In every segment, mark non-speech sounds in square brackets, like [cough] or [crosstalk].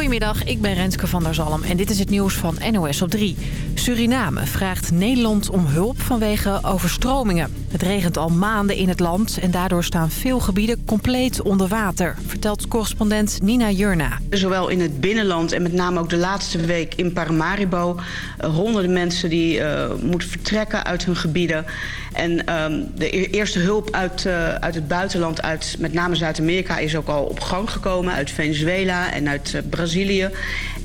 Goedemiddag, ik ben Renske van der Zalm en dit is het nieuws van NOS op 3. Suriname vraagt Nederland om hulp vanwege overstromingen. Het regent al maanden in het land en daardoor staan veel gebieden compleet onder water, vertelt correspondent Nina Jurna. Zowel in het binnenland en met name ook de laatste week in Paramaribo. Uh, honderden mensen die uh, moeten vertrekken uit hun gebieden. En uh, de eerste hulp uit, uh, uit het buitenland, uit met name Zuid-Amerika, is ook al op gang gekomen. Uit Venezuela en uit Brazilië.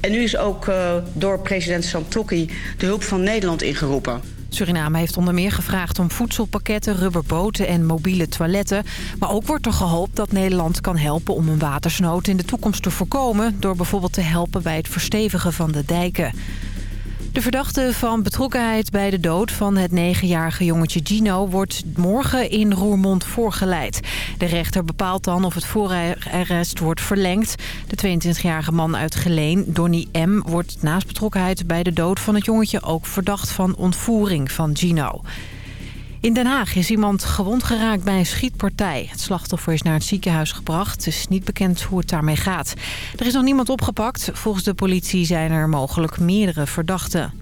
En nu is ook door president Santokki de hulp van Nederland ingeroepen. Suriname heeft onder meer gevraagd om voedselpakketten, rubberboten en mobiele toiletten. Maar ook wordt er gehoopt dat Nederland kan helpen om een watersnood in de toekomst te voorkomen... door bijvoorbeeld te helpen bij het verstevigen van de dijken. De verdachte van betrokkenheid bij de dood van het negenjarige jongetje Gino... wordt morgen in Roermond voorgeleid. De rechter bepaalt dan of het voorarrest wordt verlengd. De 22-jarige man uit Geleen, Donny M., wordt naast betrokkenheid bij de dood van het jongetje... ook verdacht van ontvoering van Gino. In Den Haag is iemand gewond geraakt bij een schietpartij. Het slachtoffer is naar het ziekenhuis gebracht. Het is niet bekend hoe het daarmee gaat. Er is nog niemand opgepakt. Volgens de politie zijn er mogelijk meerdere verdachten.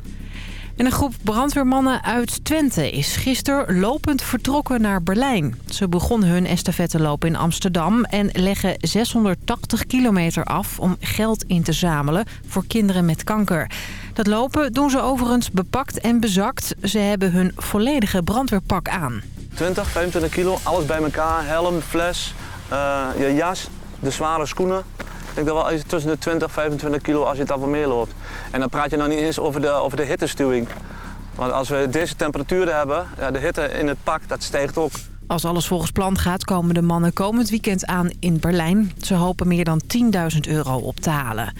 En een groep brandweermannen uit Twente is gisteren lopend vertrokken naar Berlijn. Ze begonnen hun estafetteloop in Amsterdam en leggen 680 kilometer af om geld in te zamelen voor kinderen met kanker. Dat lopen doen ze overigens bepakt en bezakt. Ze hebben hun volledige brandweerpak aan. 20, 25 kilo, alles bij elkaar. Helm, fles, uh, je jas, de zware schoenen. Ik denk dat wel tussen de 20 25 kilo als je het al wat meer loopt. En dan praat je nog niet eens over de, over de hittestuwing. Want als we deze temperaturen hebben, ja, de hitte in het pak, dat stijgt ook. Als alles volgens plan gaat, komen de mannen komend weekend aan in Berlijn. Ze hopen meer dan 10.000 euro op te halen.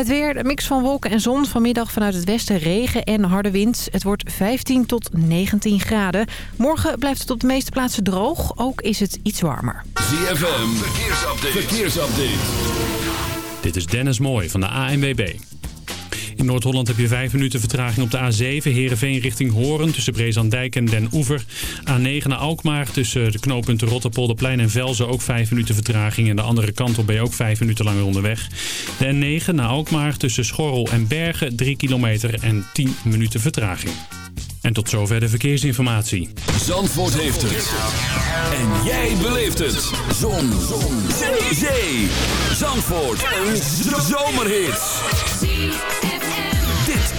Het weer, een mix van wolken en zon. Vanmiddag vanuit het westen regen en harde wind. Het wordt 15 tot 19 graden. Morgen blijft het op de meeste plaatsen droog. Ook is het iets warmer. ZFM, verkeersupdate. verkeersupdate. Dit is Dennis Mooij van de ANWB. In Noord-Holland heb je 5 minuten vertraging op de A7. Heerenveen richting Horen tussen Brezandijk en Den Oever. A9 naar Alkmaar tussen de knooppunten Rotterpolderplein en Velzen ook 5 minuten vertraging. En de andere kant op ben je ook 5 minuten langer onderweg. De N9 naar Alkmaar tussen Schorrel en Bergen 3 kilometer en 10 minuten vertraging. En tot zover de verkeersinformatie. Zandvoort heeft het. En jij beleeft het. Zon. Zon. Zee. Zandvoort. Een zomerhit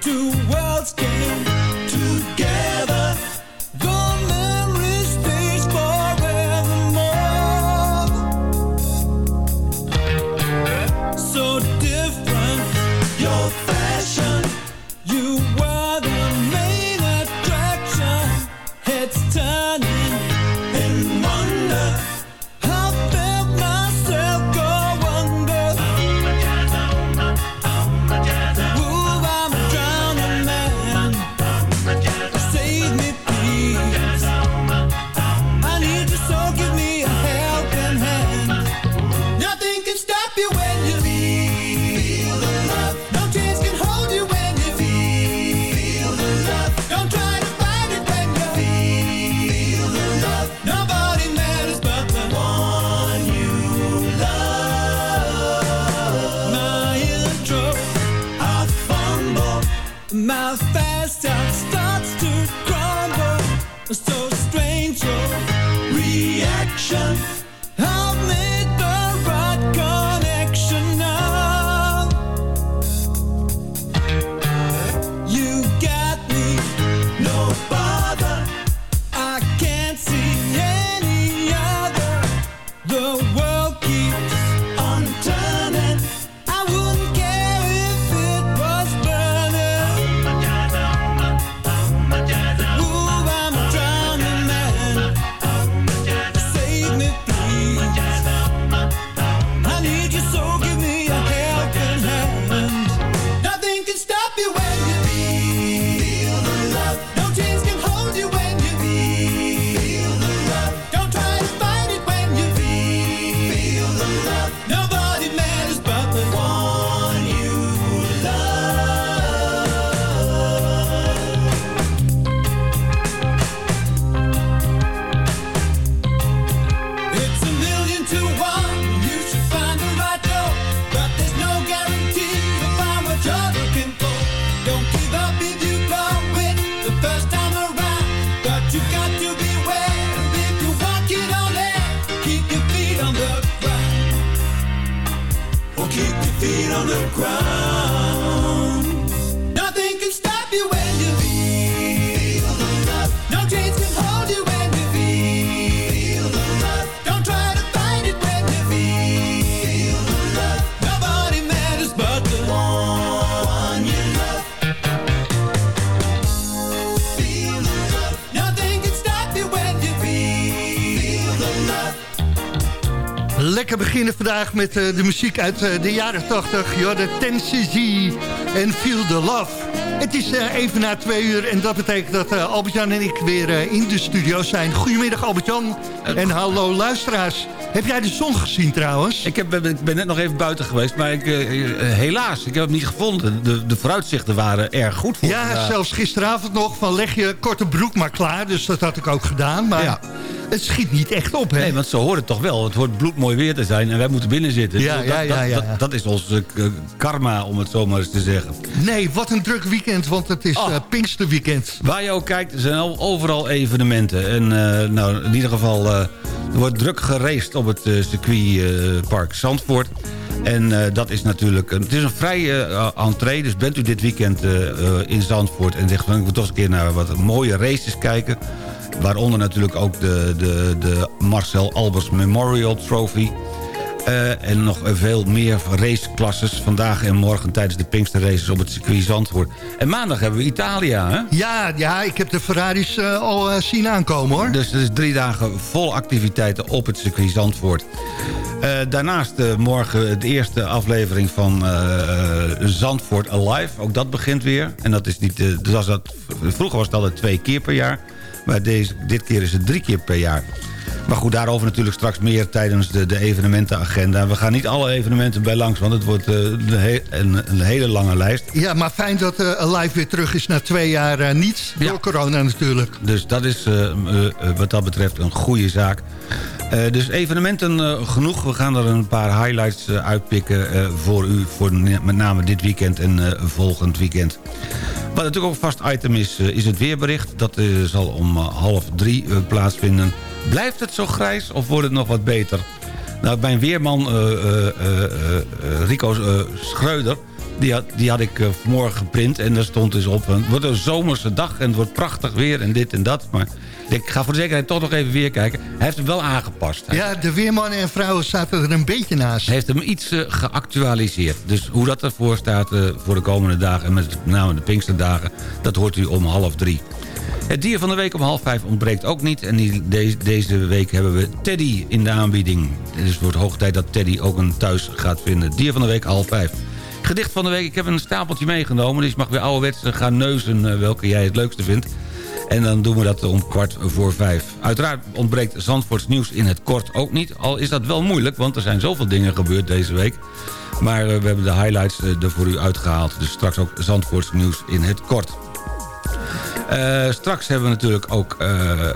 Two worlds the ground lekker beginnen vandaag met uh, de muziek uit uh, de jaren 80. de cz en Feel the Love. Het is uh, even na twee uur en dat betekent dat Albert-Jan en ik weer in de studio zijn. Goedemiddag Albert-Jan en hallo luisteraars. Heb jij de zon gezien trouwens? Ik, heb, ik ben net nog even buiten geweest, maar ik, helaas, ik heb hem niet gevonden. De, de vooruitzichten waren erg goed voor Ja, vandaag. zelfs gisteravond nog van leg je korte broek maar klaar. Dus dat had ik ook gedaan, maar... Ja het schiet niet echt op, hè? Nee, want ze horen het toch wel. Het hoort bloedmooi weer te zijn en wij moeten binnen zitten. Ja, ja, ja, ja, dat, dat, is ons uh, karma, om het zo maar eens te zeggen. Nee, wat een druk weekend, want het is oh. uh, Pinksterweekend. Waar je ook kijkt, er zijn overal evenementen. En uh, nou, in ieder geval, er wordt druk gereest op het circuitpark Zandvoort. En dat is natuurlijk... het is een vrije entree, dus bent u dit weekend in Zandvoort... en zegt van, ik wil toch eens een keer naar wat mooie races kijken... Waaronder natuurlijk ook de, de, de Marcel Albers Memorial Trophy. Uh, en nog veel meer raceklasses vandaag en morgen tijdens de Pinkster Races op het circuit Zandvoort. En maandag hebben we Italië, hè? Ja, ja ik heb de Ferraris uh, al uh, zien aankomen, hoor. Dus het is drie dagen vol activiteiten op het circuit Zandvoort. daarnaast morgen de eerste aflevering van Zandvoort Alive. Ook dat begint weer. En dat is niet, dus dat, vroeger was het altijd twee keer per jaar. Maar deze, dit keer is het drie keer per jaar. Maar goed, daarover natuurlijk straks meer tijdens de, de evenementenagenda. We gaan niet alle evenementen bij langs, want het wordt uh, een, een, hele lange lijst. Ja, maar fijn dat uh, Alive weer terug is na twee jaar uh, niets. Door corona natuurlijk. Dus dat is wat dat betreft een goede zaak. dus evenementen genoeg. We gaan er een paar highlights uitpikken voor u. Voor met name dit weekend en volgend weekend. Wat natuurlijk ook een vast item is, is het weerbericht. Dat zal om half drie plaatsvinden. Blijft het zo grijs of wordt het nog wat beter? Nou, mijn weerman uh, uh, Rico Schreuder... Die had, die had ik vanmorgen geprint en daar stond dus op... het wordt een zomerse dag en het wordt prachtig weer en dit en dat. Maar ik ga voor de zekerheid toch nog even weer kijken. Hij heeft hem wel aangepast. Ja, de weermannen en vrouwen zaten er een beetje naast. Hij heeft hem iets geactualiseerd. Dus hoe dat ervoor staat voor de komende dagen... en met name de Pinksterdagen... dat hoort u om half drie. Het dier van de week om half vijf ontbreekt ook niet. En deze, deze week hebben we Teddy in de aanbieding. Dus het wordt hoog tijd dat Teddy ook een thuis gaat vinden. Dier van de week half vijf. Gedicht van de week, ik heb een stapeltje meegenomen. Dus je mag weer ouderwets gaan neuzen eh, welke jij het leukste vindt. En dan doen we dat om kwart voor vijf. Uiteraard ontbreekt Zandvoorts nieuws in het kort ook niet. Al is dat wel moeilijk, want er zijn zoveel dingen gebeurd deze week. Maar eh, we hebben de highlights eh, er voor u uitgehaald. Dus straks ook Zandvoorts nieuws in het kort. Uh, straks hebben we natuurlijk ook... Uh, uh,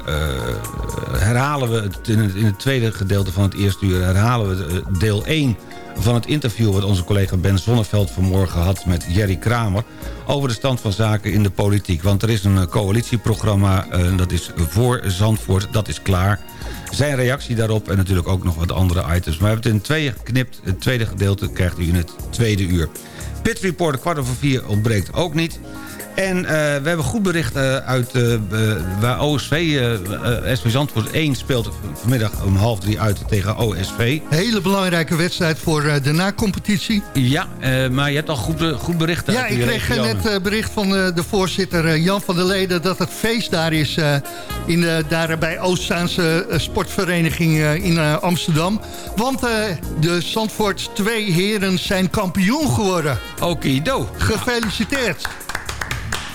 herhalen we het in, het in, het tweede gedeelte van het eerste uur... herhalen we deel 1 van het interview... wat onze collega Ben Zonneveld vanmorgen had met Jerry Kramer... over de stand van zaken in de politiek. Want er is een coalitieprogramma, dat is voor Zandvoort, dat is klaar. Zijn reactie daarop en natuurlijk ook nog wat andere items. Maar we hebben het in tweeën geknipt. Het tweede gedeelte krijgt u in het tweede uur. Pit Report kwart over vier ontbreekt ook niet... En uh, we hebben goed bericht uh, uit uh, waar OSV, SV Zandvoort 1 speelt vanmiddag om half drie uit tegen OSV. Hele belangrijke wedstrijd voor de na-competitie. Ja, maar je hebt al goed, goed bericht Ja, ik kreeg net bericht van de voorzitter Jan van der Leden... dat het feest daar is in de, daar bij Oostzaanse sportvereniging in Amsterdam. Want de Zandvoort 2 heren zijn kampioen geworden. Okido. Gefeliciteerd.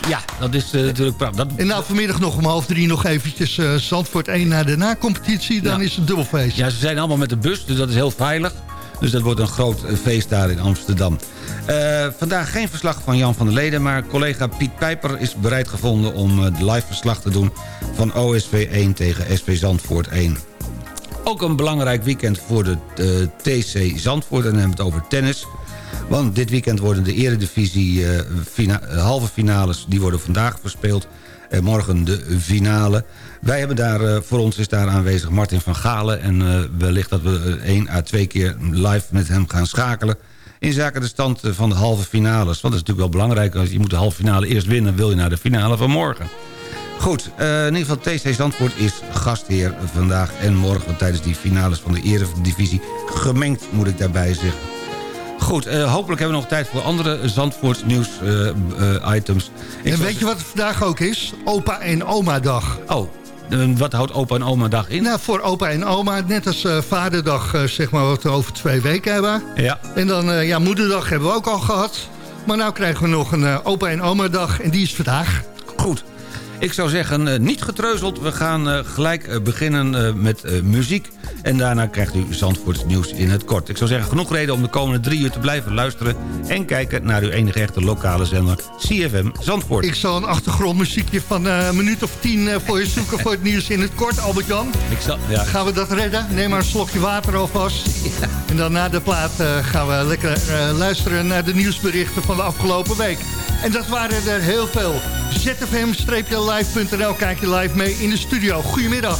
Ja, dat is uh, natuurlijk prachtig. En nou vanmiddag nog om half drie nog eventjes uh, Zandvoort 1 naar de na-competitie. Dan is het dubbelfeest. Ja, ze zijn allemaal met de bus, dus dat is heel veilig. Dus dat wordt een groot eh, feest daar in Amsterdam. Uh, vandaag geen verslag van Jan van der Leden... maar collega Piet Pijper is bereid gevonden om uh, live verslag te doen... van OSV 1 tegen SV Zandvoort 1. Ook een belangrijk weekend voor de TC Zandvoort. En dan hebben we het over tennis. Want dit weekend worden de eredivisie uh, halve finales... die worden vandaag verspeeld. En morgen de finale. Wij hebben daar, uh, voor ons is daar aanwezig Martin van Galen. En uh, wellicht dat we één à twee keer live met hem gaan schakelen. in zaken de stand van de halve finales. Want dat is natuurlijk wel belangrijk. Je moet de halve finale eerst winnen, wil je naar de finale van morgen. Goed, in ieder geval TC Zandvoort is gastheer vandaag en morgen... tijdens die finales van de Eredivisie. Gemengd, moet ik daarbij zeggen. Goed, uh, hopelijk hebben we nog tijd voor andere Zandvoorts nieuws uh, items. en weet je wat vandaag ook is? Opa en oma dag. Oh, wat houdt opa en oma dag in? Nou, voor opa en oma, net als uh, vaderdag, uh, zeg maar, wat we over twee weken hebben. Ja. En dan, uh, ja, moederdag hebben we ook al gehad. Maar nou krijgen we nog een opa en oma dag en die is vandaag. Goed. Ik zou zeggen, niet getreuzeld. We gaan gelijk beginnen met muziek. En daarna krijgt u Zandvoorts nieuws in het kort. Ik zou zeggen, genoeg reden om de komende drie uur te blijven luisteren... en kijken naar uw enige echte lokale zender CFM Zandvoort. Ik zal een achtergrondmuziekje van een minuut of tien voor je zoeken... voor het nieuws in het kort, Albert-Jan. Ja. Gaan we dat redden? Neem maar een slokje water alvast. Ja. En dan na de plaat gaan we lekker uh, luisteren naar de nieuwsberichten van de afgelopen week. En dat waren er heel veel. zfm-live.nl, kijk je live mee in de studio. Goedemiddag.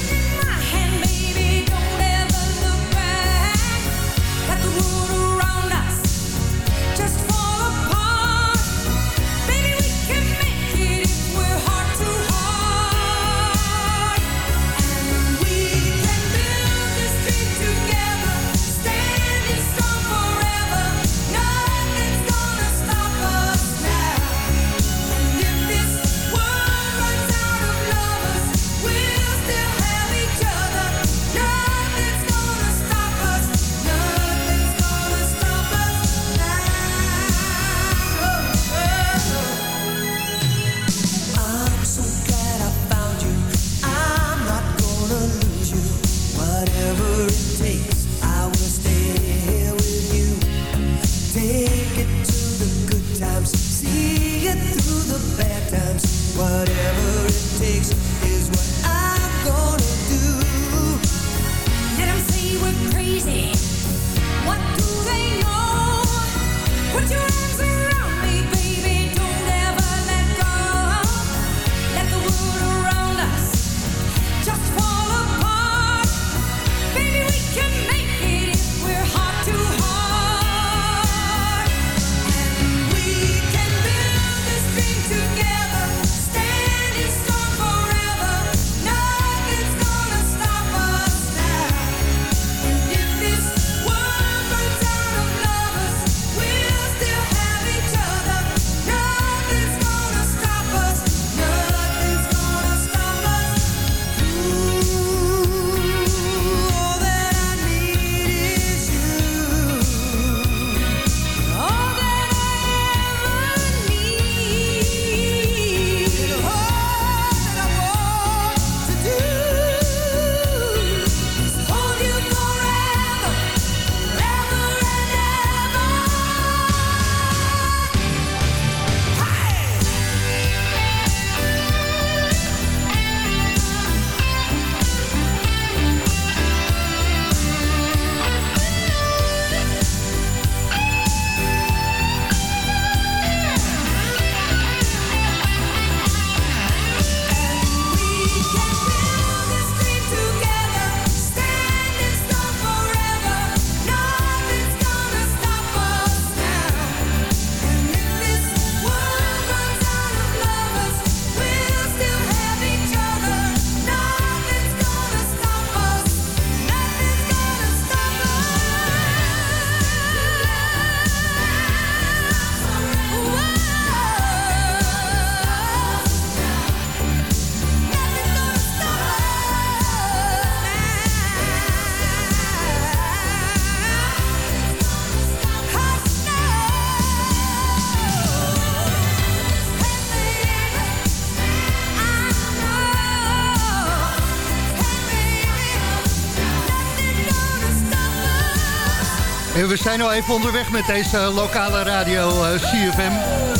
we zijn al even onderweg met deze lokale radio uh, CFM.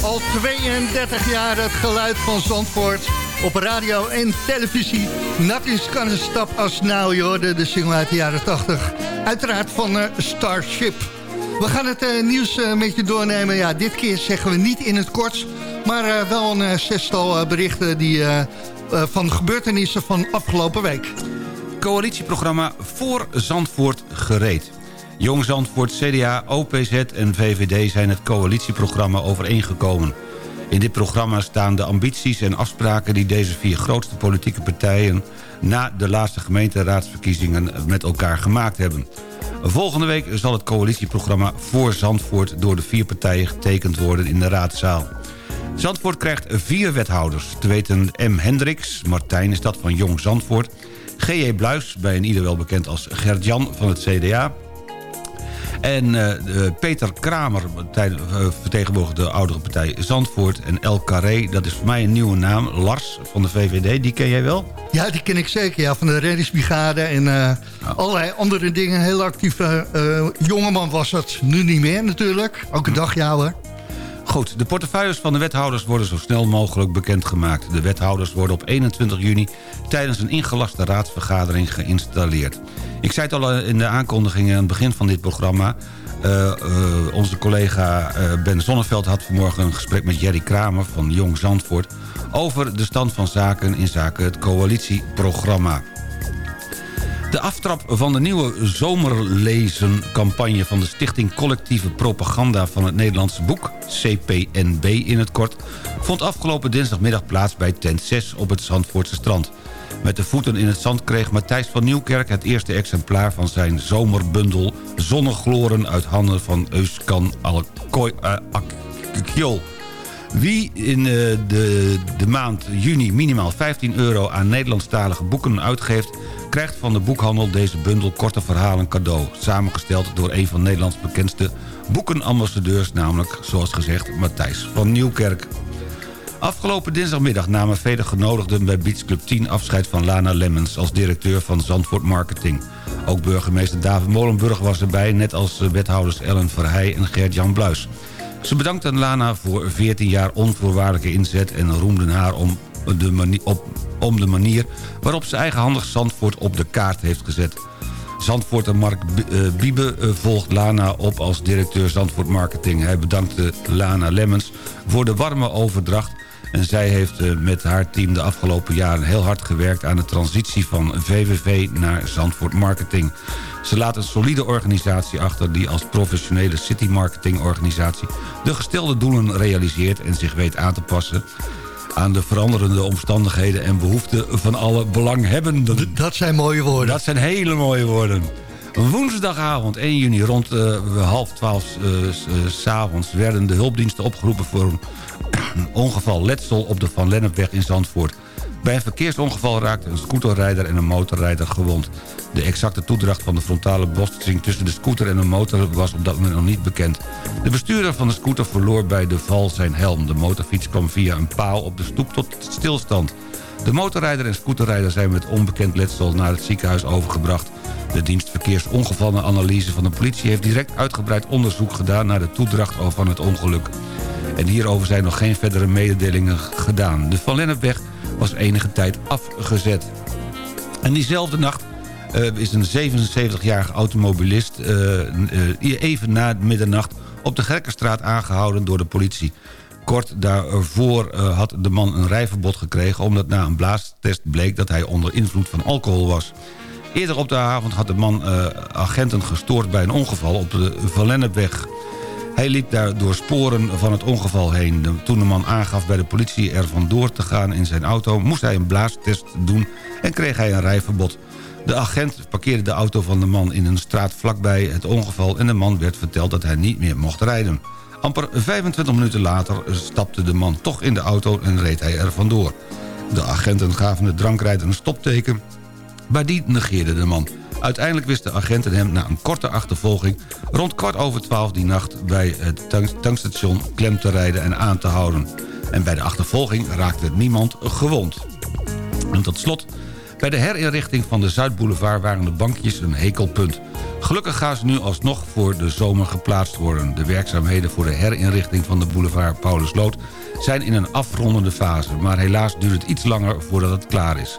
Al 32 jaar het geluid van Zandvoort op radio en televisie. Nothing's gonna stop us now, joh. De, de single uit de jaren 80. Uiteraard van uh, Starship. We gaan het uh, nieuws uh, met je doornemen. Ja, dit keer zeggen we niet in het kort... maar wel een zestal berichten die, van gebeurtenissen van afgelopen week. Coalitieprogramma voor Zandvoort gereed. Jong Zandvoort, CDA, OPZ en VVD zijn het coalitieprogramma overeengekomen. In dit programma staan de ambities en afspraken die deze vier grootste politieke partijen... na de laatste gemeenteraadsverkiezingen met elkaar gemaakt hebben. Volgende week zal het coalitieprogramma voor Zandvoort... door de vier partijen getekend worden in de raadzaal. Zandvoort krijgt vier wethouders. Te weten M. Hendricks, Martijn is dat van Jong Zandvoort... G.J. Bluis, bij een ieder wel bekend als Gert-Jan van het CDA... En uh, Peter Kramer uh, vertegenwoordigt de oudere partij Zandvoort. En El Carré, dat is voor mij een nieuwe naam. Lars van de VVD, die ken jij wel? Ja, die ken ik zeker. Ja, van de reddingsbrigade en uh, allerlei andere dingen. Heel actieve jongeman was dat. Nu niet meer natuurlijk. Ook een dagjouwer. Goed, de portefeuilles van de wethouders worden zo snel mogelijk bekendgemaakt. De wethouders worden op 21 juni tijdens een ingelaste raadsvergadering geïnstalleerd. Ik zei het al in de aankondiging aan het begin van dit programma... Uh, uh, onze collega Ben Zonneveld had vanmorgen een gesprek met Jerry Kramer van Jong Zandvoort... over de stand van zaken in zaken het coalitieprogramma. De aftrap van de nieuwe zomerlezencampagne van de Stichting Collectieve Propaganda van het Nederlandse Boek, CPNB in het kort, vond afgelopen dinsdagmiddag plaats bij tent 6 op het Zandvoortse strand. Met de voeten in het zand kreeg Matthijs van Nieuwkerk het eerste exemplaar van zijn zomerbundel Zonnegloren uit handen van Euskan Alkjol. Wie in eh, de, de maand juni minimaal 15 euro aan Nederlandstalige boeken uitgeeft... krijgt van de boekhandel deze bundel korte verhalen cadeau. Samengesteld door een van Nederlands bekendste boekenambassadeurs... namelijk, zoals gezegd, Matthijs van Nieuwkerk. Afgelopen dinsdagmiddag namen vele genodigden bij Beach Club 10 afscheid van Lana Lemmens als directeur van Zandvoort Marketing. Ook burgemeester David Molenburg was erbij, net als wethouders Ellen Verheij en Gert-Jan Bluis. Ze bedankten Lana voor 14 jaar onvoorwaardelijke inzet... en roemden haar om de, manier, op, om de manier waarop ze eigenhandig Zandvoort op de kaart heeft gezet. Zandvoort Mark eh, Biebe eh, volgt Lana op als directeur Zandvoort Marketing. Hij bedankte Lana Lemmens voor de warme overdracht... en zij heeft eh, met haar team de afgelopen jaren heel hard gewerkt... aan de transitie van VVV naar Zandvoort Marketing. Ze laat een solide organisatie achter die als professionele city marketing organisatie de gestelde doelen realiseert en zich weet aan te passen aan de veranderende omstandigheden en behoeften van alle belanghebbenden. Dat zijn mooie woorden. Dat zijn hele mooie woorden. Woensdagavond 1 juni rond uh, half twaalf uh, uh, s'avonds... werden de hulpdiensten opgeroepen voor een [coughs] ongeval letsel op de Van Lennepweg in Zandvoort. Bij een verkeersongeval raakte een scooterrijder en een motorrijder gewond. De exacte toedracht van de frontale botsing tussen de scooter en de motor was op dat moment nog niet bekend. De bestuurder van de scooter verloor bij de val zijn helm. De motorfiets kwam via een paal op de stoep tot stilstand. De motorrijder en scooterrijder zijn met onbekend letsel naar het ziekenhuis overgebracht. De dienst verkeersongevallenanalyse van de politie heeft direct uitgebreid onderzoek gedaan naar de toedracht van het ongeluk. En hierover zijn nog geen verdere mededelingen gedaan. De Van Lennepweg was enige tijd afgezet. En diezelfde nacht uh, is een 77-jarige automobilist uh, even na middernacht op de Gerkenstraat aangehouden door de politie. Kort daarvoor had de man een rijverbod gekregen... omdat na een blaastest bleek dat hij onder invloed van alcohol was. Eerder op de avond had de man agenten gestoord bij een ongeval op de Valennepweg. Hij liep daar door sporen van het ongeval heen. Toen de man aangaf bij de politie er vandoor te gaan in zijn auto... moest hij een blaastest doen en kreeg hij een rijverbod. De agent parkeerde de auto van de man in een straat vlakbij het ongeval... en de man werd verteld dat hij niet meer mocht rijden. Amper 25 minuten later stapte de man toch in de auto en reed hij er vandoor. De agenten gaven de drankrijder een stopteken, maar die negeerde de man. Uiteindelijk wisten agenten hem na een korte achtervolging... rond kwart over twaalf die nacht bij het tankstation klem te rijden en aan te houden. En bij de achtervolging raakte niemand gewond. En tot slot Bij de herinrichting van de Zuidboulevard waren de bankjes een hekelpunt. Gelukkig gaan ze nu alsnog voor de zomer geplaatst worden. De werkzaamheden voor de herinrichting van de boulevard Paulusloot zijn in een afrondende fase... maar helaas duurt het iets langer voordat het klaar is.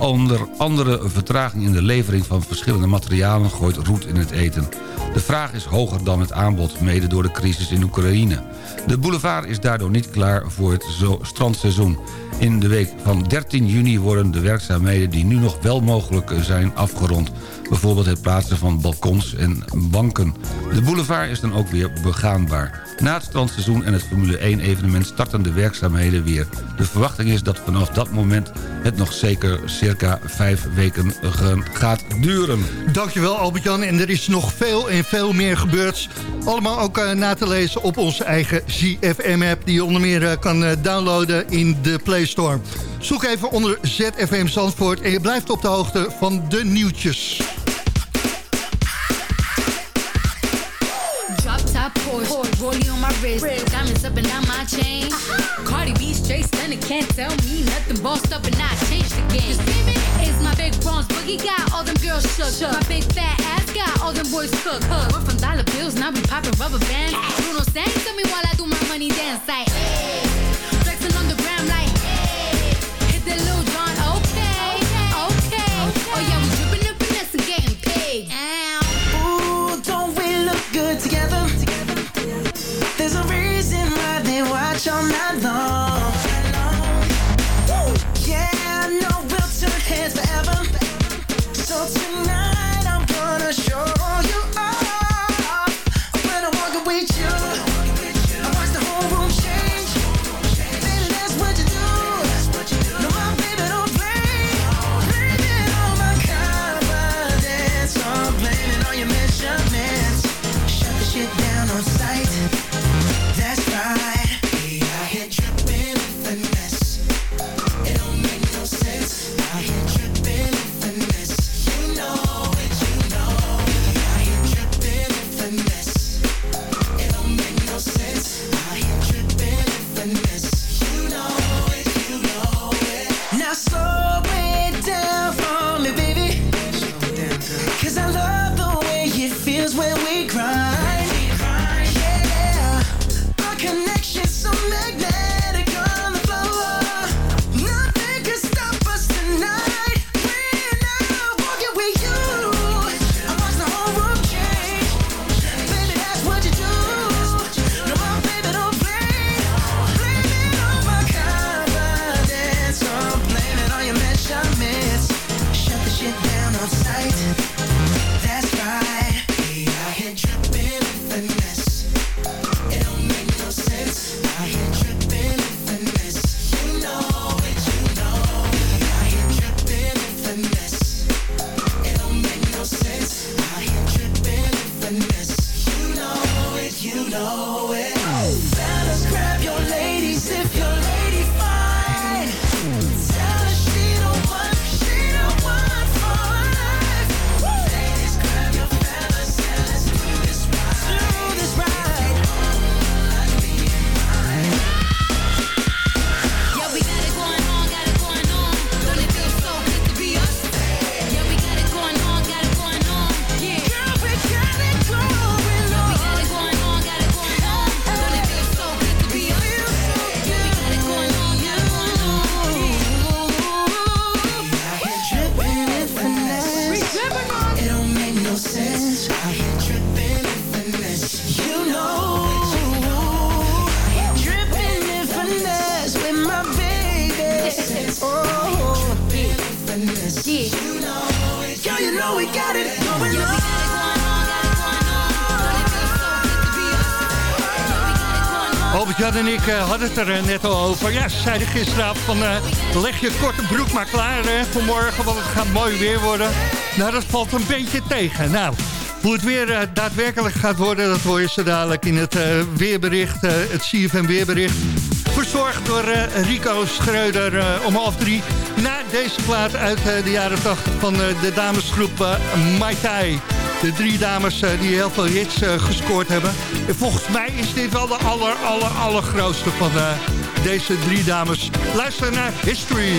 Onder andere vertraging in de levering van verschillende materialen gooit roet in het eten. De vraag is hoger dan het aanbod, mede door de crisis in Oekraïne. De boulevard is daardoor niet klaar voor het strandseizoen. In de week van 13 juni worden de werkzaamheden die nu nog wel mogelijk zijn afgerond. Bijvoorbeeld het plaatsen van balkons en banken. De boulevard is dan ook weer begaanbaar. Na het strandseizoen en het Formule 1 evenement starten de werkzaamheden weer. De verwachting is dat vanaf dat moment het nog zeker circa vijf weken gaat duren. Dankjewel Albert-Jan. En er is nog veel en veel meer gebeurd. Allemaal ook uh, na te lezen op onze eigen ZFM-app... die je onder meer uh, kan uh, downloaden in de Play Store. Zoek even onder ZFM Zandvoort en je blijft op de hoogte van de nieuwtjes. My wrist, diamonds up and down my chain. Uh-huh. Cardi B straight stunning, can't tell me nothing. Bossed up and I changed the game. It's my big bronze boogie got all them girls shook. shook. My big fat ass got all them boys cooked. Huh. We're from dollar bills, now we popping rubber bands. Bruno sang to me while I do my money dance like. Hey. All night long. Yeah, I know we'll turn heads forever. So tonight hadden het er eh, net al over. Ja, ze zeiden gisteravond van... eh, leg je korte broek maar klaar hè, voor morgen, want het gaat mooi weer worden. Nou, dat valt een beetje tegen. Nou, hoe het weer eh, daadwerkelijk gaat worden... dat hoor je zo dadelijk in het eh, weerbericht, eh, het CFM weerbericht. Verzorgd door eh, Rico Schreuder eh, om half drie. Na deze plaat uit eh, de jaren 80 van eh, de damesgroep eh, Mai Tai. De drie dames eh, die heel veel hits eh, gescoord hebben. En volgens mij is dit wel de aller, aller, allergrootste van eh, deze drie dames. Luister naar History.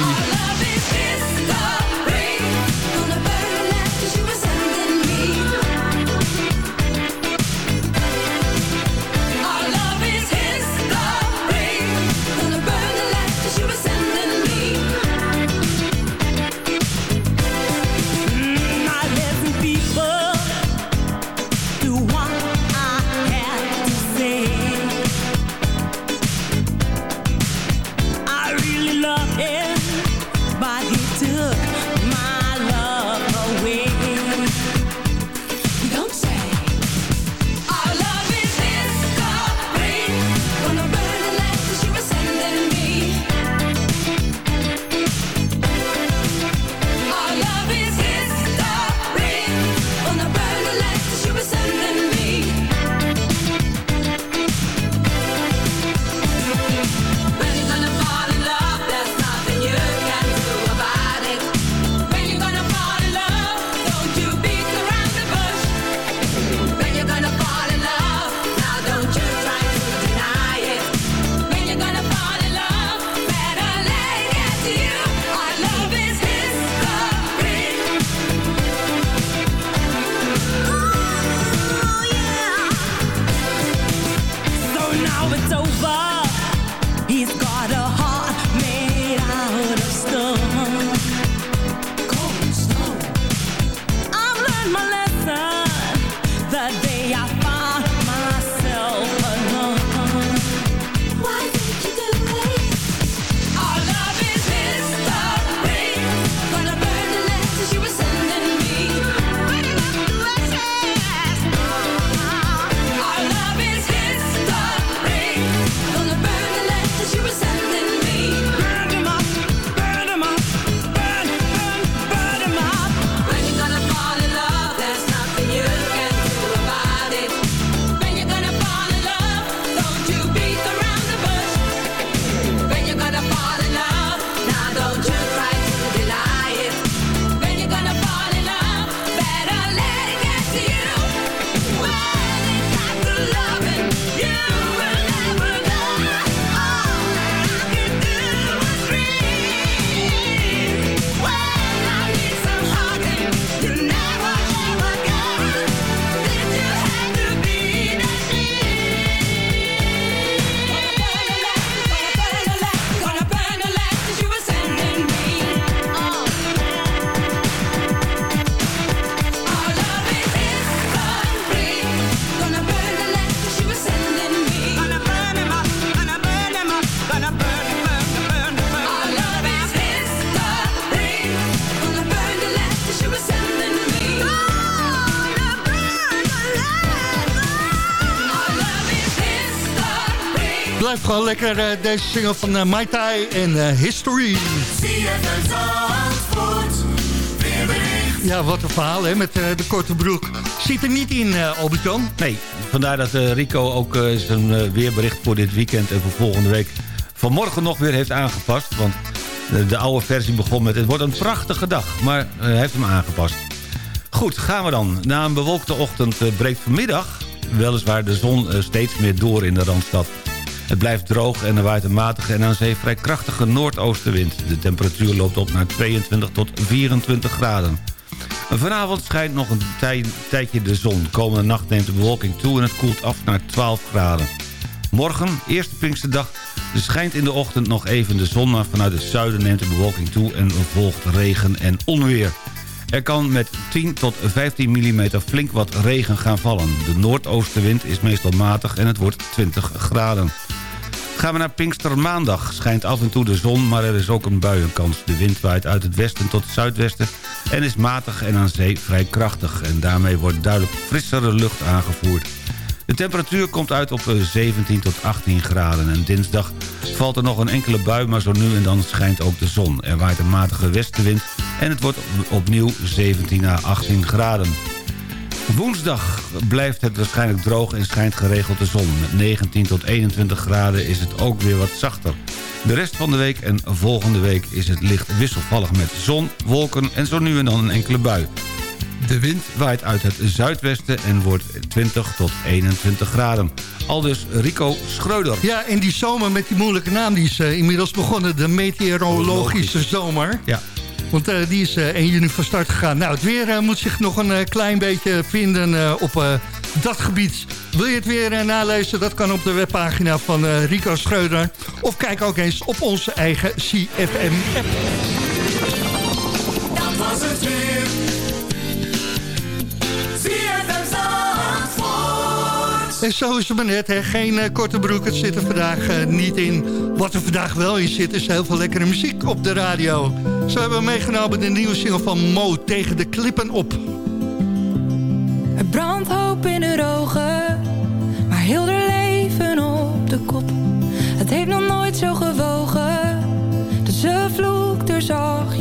Lekker eh, deze single van eh, Mai Tai en eh, History. Ja, wat een verhaal hè, met de korte broek. Zit er niet in, Albert-Jan. Nee, vandaar dat Rico ook zijn weerbericht voor dit weekend en voor volgende week vanmorgen nog weer heeft aangepast. Want de, de oude versie begon met het wordt een prachtige dag, maar hij heeft hem aangepast. Goed, gaan we dan. Na een bewolkte ochtend breekt vanmiddag weliswaar de zon steeds meer door in de Randstad. Het blijft droog en er waait een matige en aan zee vrij krachtige noordoostenwind. De temperatuur loopt op naar 22 tot 24 graden. Vanavond schijnt nog een tij- tijdje de zon. Komende nacht neemt de bewolking toe en het koelt af naar 12 graden. Morgen, eerste Pinksterdag, er schijnt in de ochtend nog even de zon... maar vanuit het zuiden neemt de bewolking toe en volgt regen en onweer. Er kan met 10 tot 15 mm flink wat regen gaan vallen. De noordoostenwind is meestal matig en het wordt 20 graden. Gaan we naar Pinkstermaandag. Schijnt af en toe de zon, maar er is ook een buienkans. De wind waait uit het westen tot het zuidwesten... en is matig en aan zee vrij krachtig. En daarmee wordt duidelijk frissere lucht aangevoerd. De temperatuur komt uit op eh, 17 tot 18 graden. En dinsdag valt er nog een enkele bui, maar zo nu en dan schijnt ook de zon. Er waait een matige westenwind en het wordt opnieuw 17 à 18 graden. Woensdag blijft het waarschijnlijk droog en schijnt geregeld de zon. Met 19 tot 21 graden is het ook weer wat zachter. De rest van de week en volgende week is het licht wisselvallig met zon, wolken en zo nu en dan een enkele bui. De wind waait uit het zuidwesten en wordt 20 tot 21 graden. Aldus Rico Schreuder. Ja, en die zomer met die moeilijke naam, die is eh, inmiddels begonnen. De meteorologische zomer. Ja. Want eh, die is eh, 1 juni van start gegaan. Nou, het weer eh, moet zich nog een klein beetje vinden op dat gebied. Wil je het weer nalezen? Dat kan op de webpagina van Rico Schreuder. Of kijk ook eens op onze eigen CFM-app. Dat was het weer. En zo is het maar net, geen eh, korte broek. Het zit er vandaag eh, niet in. Wat er vandaag wel in zit, is heel veel lekkere muziek op de radio. Zo hebben we meegenomen de nieuwe single van Mo tegen de klippen op. Er brandt hoop in haar ogen, maar heel haar leven op de kop. Het heeft nog nooit zo gewogen, dus ze vloekt er zachtjes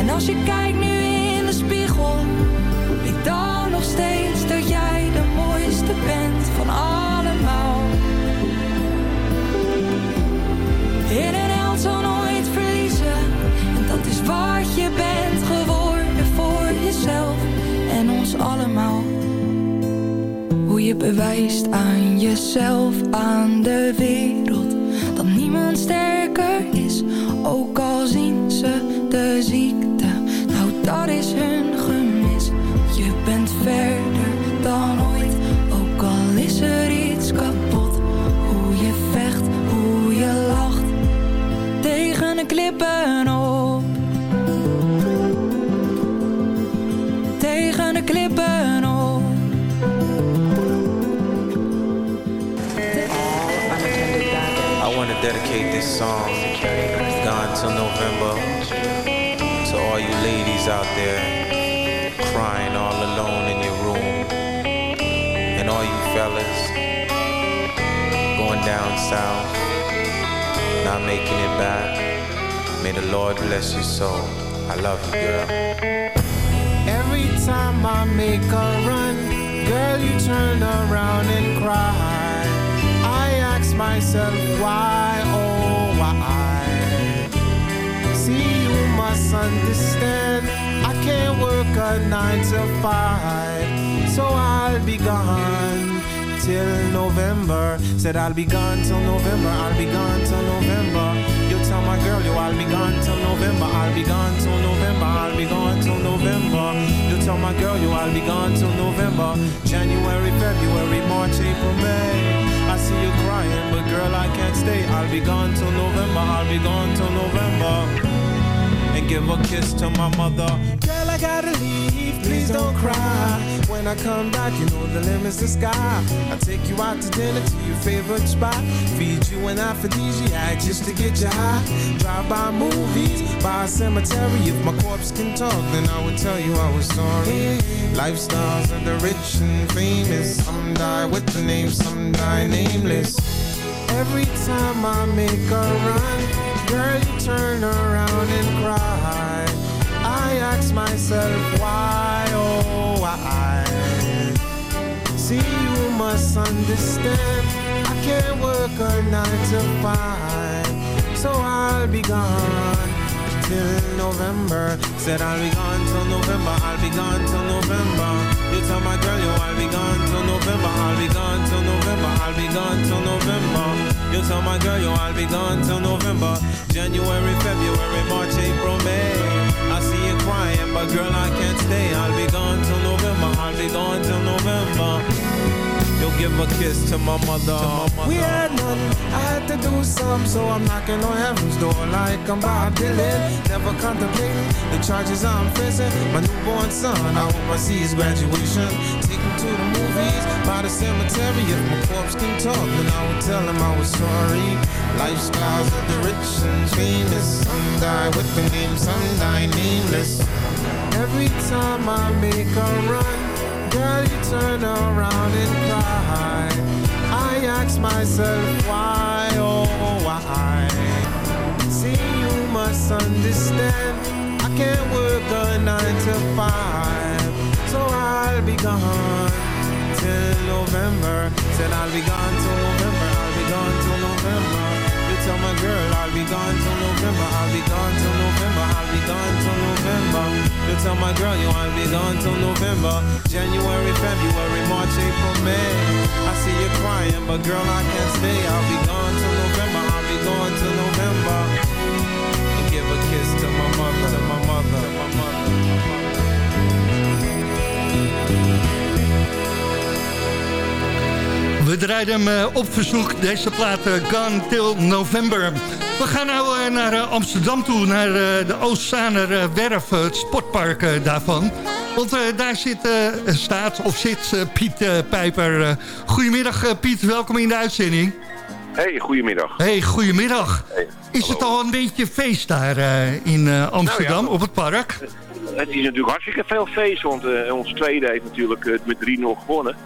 En als je kijkt nu in de spiegel, weet dan nog steeds dat jij de mooiste bent van allemaal. In een held zal nooit verliezen. En dat is wat je bent geworden voor jezelf en ons allemaal. Hoe je bewijst aan jezelf, aan de wereld. Dat niemand sterker klippen op. Tegen de klippen op. I want to dedicate this song, Gone Till November, to all you ladies out there crying all alone in your room, and all you fellas going down south, not making it back. May the Lord bless your soul. I love you, girl. Every time I make a run, girl, you turn around and cry. I ask myself why, oh why. See, you must understand. I can't work a nine to five, so I'll be gone till November. Said I'll be gone till November. I'll be gone till November. My girl, you I'll be gone till November. I'll be gone till November. I'll be gone till November. You tell my girl, you I'll be gone till November. January, February, March, April, May. I see you crying, but girl, I can't stay. I'll be gone till November. I'll be gone till November. And give a kiss to my mother. Girl, I gotta leave. Don't cry. When I come back, you know the limit's the sky. I take you out to dinner to your favorite spot. Feed you an aphrodisiac just to get you high. Drive by movies, by a cemetery. If my corpse can talk, then I would tell you I was sorry. Lifestyles of the rich and famous. Some die with the name, some die nameless. Every time I make a run, girl, you turn around and cry. I ask myself why, See, you must understand. I can't work a nine to five, so I'll be gone till November. Said I'll be gone till November. I'll be gone till November. You tell my girl, yo, I'll be gone till November. I'll be gone till November. I'll be gone till November. You tell my girl, yo, I'll be gone till November. January, February, March, April, May. I see you crying, but girl, I can't stay. I'll be gone till November. I'll be gone till November. Give a kiss to my mother. We had nothing, I had to do something, so I'm knocking on heaven's door like I'm Bob Dylan. Never contemplating the charges I'm facing. My newborn son, I hope I see his graduation. Take him to the movies, by the cemetery. If my corpse can talk, then I would tell him I was sorry. Lifestyles of the rich and famous. Some die with the name, some die nameless. Every time I make a run. Girl, you turn around and cry. I ask myself why, oh why? See, you must understand. I can't work a nine to five, so I'll be gone till November. Said I'll be gone till November. I'll be gone till November. Tell my girl I'll be gone till November. I'll be gone till November. I'll be gone till November. You tell my girl you I'll be gone till November. January, February, March, April, May. I see you crying, but girl I can't stay. I'll be gone till November. I'll be gone till November. And give a kiss to my mother, to my mother, my mother. We draaiden hem eh, op verzoek, deze plaat eh, Gone Till November. We gaan nou eh, naar Amsterdam toe, naar de Oostzaner Werf, het sportpark daarvan. Want daar zit, staat of zit Piet Pijper. Goedemiddag Piet, welkom in de uitzending. Hey, goedemiddag. Hey, goedemiddag. Hey, Is het al een beetje feest daar in Amsterdam, Nou ja. op het park? Het is natuurlijk hartstikke veel feest, want ons tweede heeft natuurlijk met 3-0 gewonnen.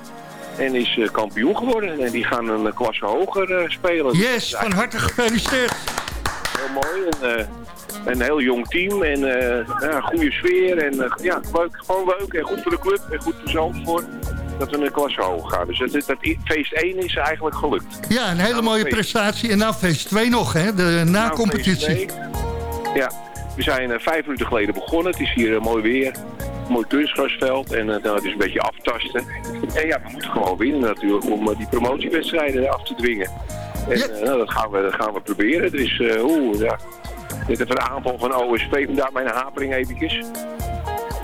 En is eh, kampioen geworden. En die gaan een klasse hoger eh, spelen. Yes, van harte gefeliciteerd. Heel mooi. En, eh, een heel jong team en ja, goede sfeer. En ja, leuk, gewoon leuk en goed voor de club en goed voor Zandvoort. Dat we een klasse hoger gaan. Dus dat, dat, feest 1 is eigenlijk gelukt. Ja, een hele mooie feest. prestatie. En nou feest 2 nog, hè? De Nou, na-competitie. feest 2. Ja, we zijn vijf minuten geleden begonnen. Het is hier mooi weer. Mooi kunstgrasveld en eh, nou, het is een beetje aftasten. En ja, we moeten gewoon winnen natuurlijk om eh, die promotiewedstrijden af te dwingen. En Ja. eh, nou, dat, gaan we, dat gaan we proberen. Is, oeh, ja, dit is een aanval van OSV, vandaar mijn hapering eventjes.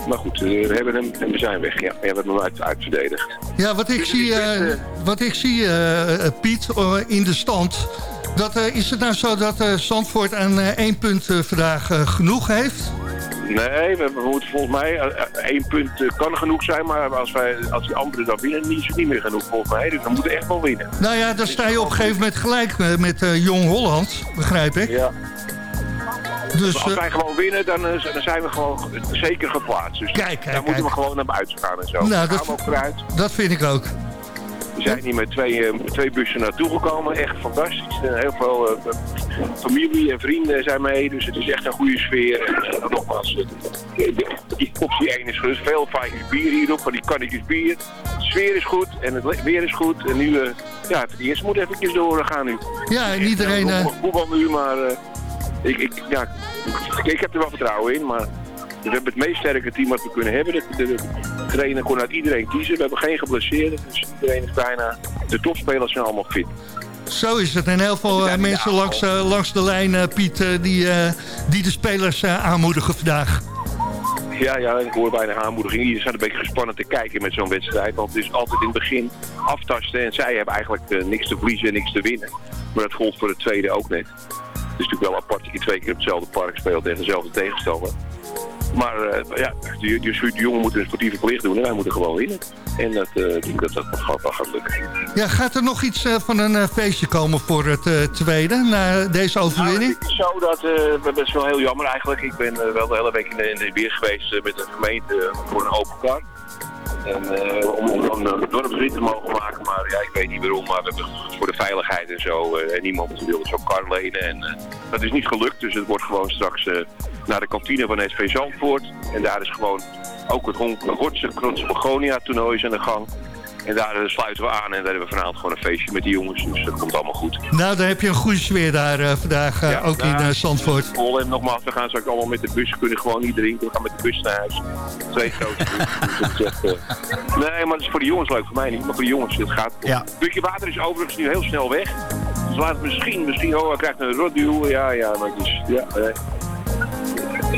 Maar goed, we hebben hem en we zijn weg. Ja, we hebben hem uit, uitverdedigd. Ja, wat ik Dus zie, best, wat ik zie Piet, in de stand... Dat, eh, is het nou zo dat eh, Zandvoort aan eh, één punt vandaag genoeg heeft? Nee, we, we moeten volgens mij, één punt kan genoeg zijn, maar als, wij, als die anderen dan winnen, is het niet meer genoeg volgens mij. Dus we moeten echt wel winnen. Nou ja, dan sta je op een gegeven moment gelijk met Jong Holland, begrijp ik. Ja. Dus, als wij gewoon winnen, dan, dan zijn we gewoon zeker geplaatst. Dus Kijk, kijk, daar moeten we gewoon naar buiten gaan en zo. Nou, dat- gaan we ook vooruit. dat vind ik ook. We zijn hier met twee, eh, twee bussen naartoe gekomen. Echt fantastisch. Heel veel eh, familie en vrienden zijn mee. Dus het is echt een goede sfeer. En eh, nogmaals, die optie 1 is gerust. Veel fijne bier hierop, van die kannetjes bier. De sfeer is goed en het weer is goed. En nu, ja, het eerste moet eventjes doorgaan nu. Ja, en iedereen... Voetbal nu, maar ik, ik, ja, ik, ik heb er wel vertrouwen in. Maar we hebben het meest sterke team wat we kunnen hebben. De, de, de trainer kon uit iedereen kiezen. We hebben geen geblesseerden. Dus iedereen is bijna... De topspelers zijn allemaal fit. Zo is het. En heel veel eh, mensen langs, eh, langs de lijn, eh, Piet, die, die de spelers aanmoedigen vandaag. Ja, ja, ik hoor bijna aanmoediging. Iedereen staat een beetje gespannen te kijken met zo'n wedstrijd. Want het is altijd in het begin aftasten. En zij hebben eigenlijk niks te verliezen en niks te winnen. Maar dat gold voor de tweede ook net. Het is natuurlijk wel apart dat je twee keer op hetzelfde park speelt tegen dezelfde tegenstander. Maar eh, ja, de, de, de jongen moeten een sportieve plicht doen en wij moeten gewoon winnen. En dat, eh, ik denk dat dat wel gaat, lukken. Ja, gaat er nog iets eh, van een feestje komen voor het tweede, na deze overwinning? Het is zo dat, dat is wel heel jammer eigenlijk. Ik ben wel de hele week in de, in de weer geweest met de gemeente voor een open kar. En, eh, om, dan een dorpsrit te mogen maken, maar ja, ik weet niet waarom. Maar we hebben voor de veiligheid en zo. eh, en niemand wilde zo'n kar lenen. En eh, dat is niet gelukt, dus het wordt gewoon straks naar de kantine van SV Zandvoort. En daar is gewoon ook het Hortse Krotse Begonia toernooi is aan de gang. En daar eh, sluiten we aan en daar hebben we vanavond gewoon een feestje met die jongens. Dus dat komt allemaal goed. Nou, dan heb je een goede sfeer daar eh, vandaag, eh, ook in nou, eh, Zandvoort. Vol en nogmaals, we gaan straks allemaal met de bus, kunnen gewoon niet drinken. We gaan met de bus naar huis. Twee grote bussen. [laughs] Dus dat eh, Nee, maar dat is voor de jongens leuk, voor mij niet. Maar voor de jongens, het gaat. Ja. Het water is overigens nu heel snel weg. Dus laat het misschien, misschien, oh, hij krijgt een rotduw. Ja, ja, maar het is, ja, nee.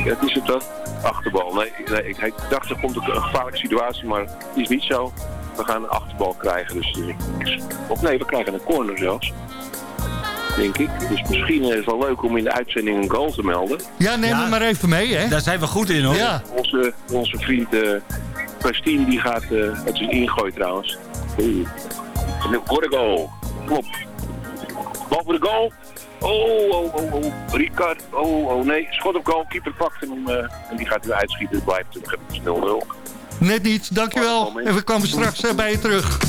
Het is het dan. Achterbal. Nee, nee, ik, dacht er komt een gevaarlijke situatie, maar die is niet zo. We gaan een achterbal krijgen, dus... eh, Of nee, we krijgen een corner zelfs. Denk ik. Dus misschien is het wel leuk om in de uitzending een goal te melden. Ja, neem Ja. hem maar even mee, hè? Daar zijn we goed in hoor. Ja, Onze, onze vriend eh Prestien, die gaat... eh het is een ingooi trouwens. Oeh. En Voor de goal. Klopt. Bal voor de goal. Oh, oh, oh, oh. Ricard. Oh, oh, nee. Schot op goal. Keeper pakt hem. eh, en die gaat weer uitschieten. Het blijft nog even 0-0. Net niet. Dankjewel. En we komen straks eh, bij je terug.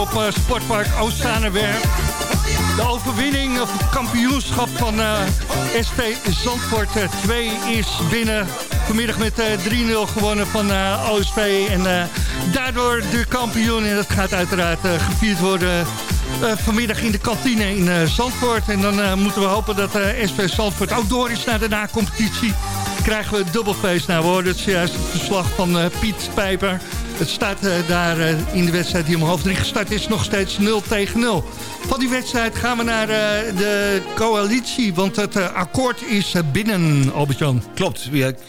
Op eh, Sportpark Oostzaanerwerf. De overwinning of het kampioenschap van eh, SP Zandvoort eh, 2 is binnen. Vanmiddag met eh, 3-0 gewonnen van eh, OSP. En eh, daardoor de kampioen. En dat gaat uiteraard eh, gevierd worden eh, vanmiddag in de kantine in eh, Zandvoort. En dan eh, moeten we hopen dat eh, SP Zandvoort ook door is naar de na-competitie. Krijgen we dubbelfeest. Nou, we hoorden het zojuist het verslag van eh, Piet Pijper. Het staat eh, daar eh, in de wedstrijd die om half drie gestart is nog steeds 0 tegen 0. Van die wedstrijd gaan we naar eh, de coalitie, want het akkoord is binnen, Albert-Jan. Klopt,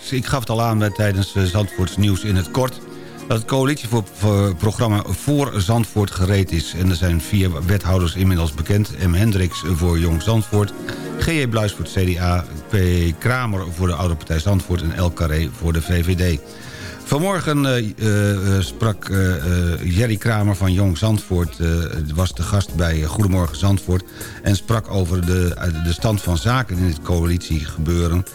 ik, gaf het al aan tijdens Zandvoorts nieuws in het kort... dat het coalitieprogramma voor Zandvoort gereed is. En er zijn vier wethouders inmiddels bekend. M. Hendricks voor Jong Zandvoort, G.J. Bluis voor het CDA... P. Kramer voor de Oude Partij Zandvoort en L. Carré voor de VVD. Vanmorgen eh, eh, eh, sprak Jerry Kramer van Jong Zandvoort... was de gast bij Goedemorgen Zandvoort... en sprak over de, de stand van zaken in het coalitiegebeuren...